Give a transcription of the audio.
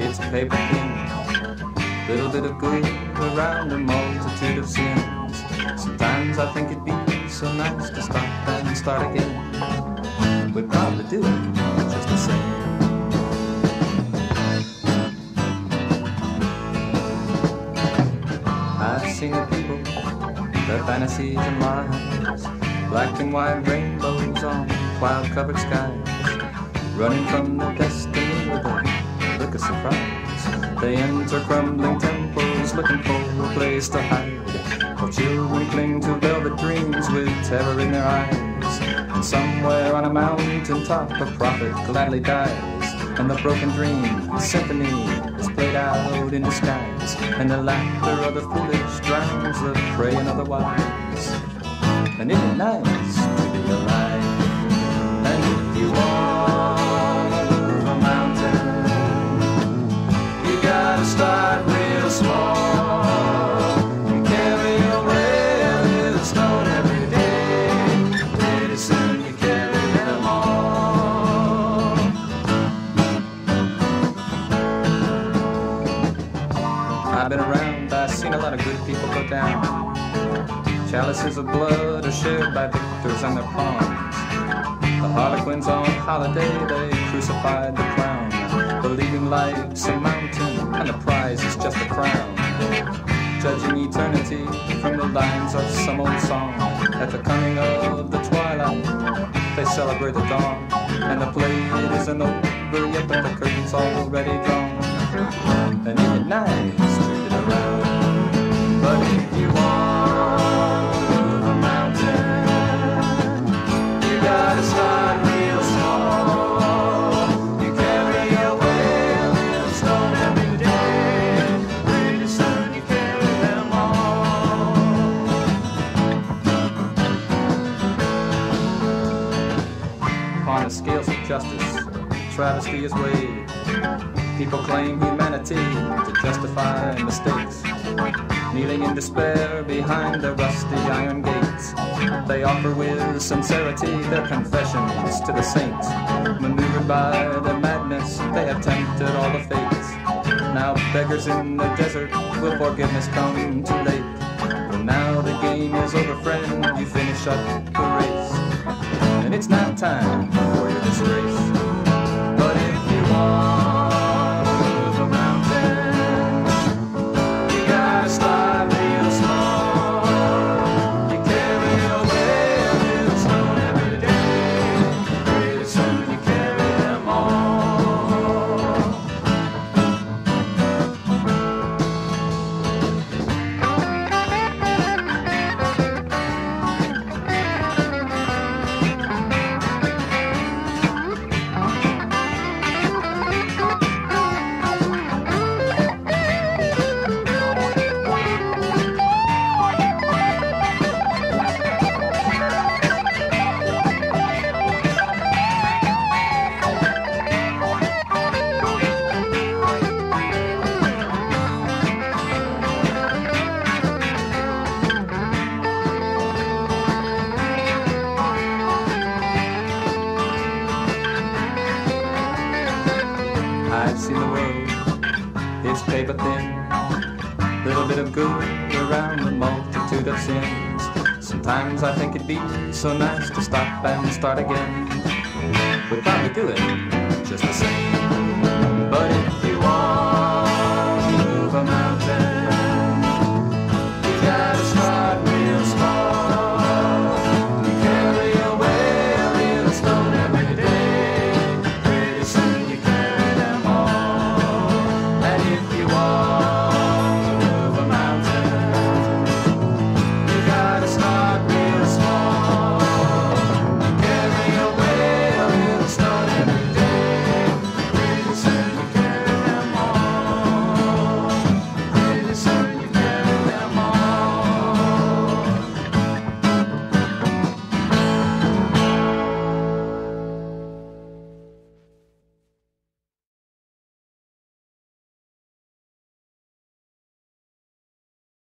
it's paper thin. Little bit of good around a multitude of sins. Sometimes I think it'd be so nice to stop and start again. We'd probably do it just the same. I've seen the people, their fantasies and lies, black and white rainbows on cloud-covered skies, running from the destiny They enter crumbling temples, looking for a place to hide. While children cling to velvet dreams with terror in their eyes. And somewhere on a mountain top, a prophet gladly dies. And the broken dream the symphony is played out in skies. And the laughter of the foolish drowns the praying of the wise. And isn't it nice to be alive? And if you want I've been around, I've seen a lot of good people go down. Chalices of blood are shared by victors and their pawns. The harlequins on holiday, they crucified the clown, believing life's a mountain and the prize is just a crown. Judging eternity from the lines of some old song. At the coming of the twilight, they celebrate the dawn, and the play isn't over yet, but the curtain's already drawn. And isn't it nice Upon the scales of justice, travesty is weighed. People claim humanity to justify mistakes. Kneeling in despair behind the rusty iron gates, they offer with sincerity their confessions to the saints. Maneuvered by their madness, they have tempted all the fates. Now beggars in the desert, will forgiveness come too late? Well, now the game is over, friend, you finish up the race. It's not time for your disgrace. Seen the world, it's paper thin. Little bit of good around the multitude of sins. Sometimes I think it'd be so nice to stop and start again. We'd probably do it just the same.